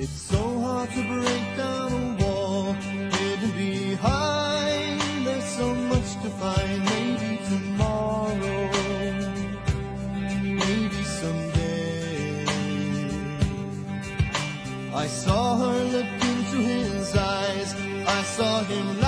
It's so hard to break down a wall hidden behind. There's so much to find. Maybe tomorrow, maybe someday. I saw her look into his eyes. I saw him.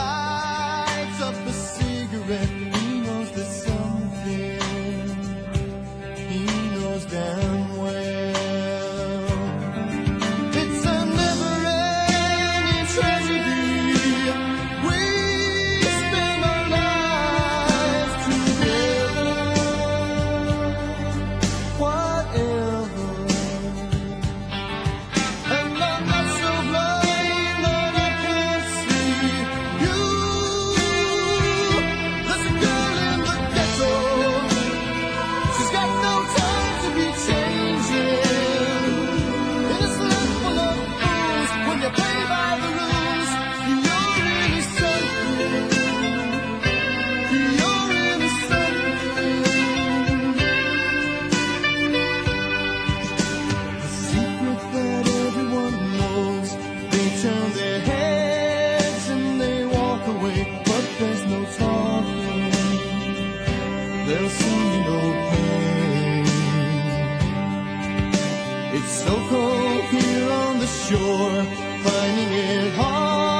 It's so cold here on the shore, finding it hard.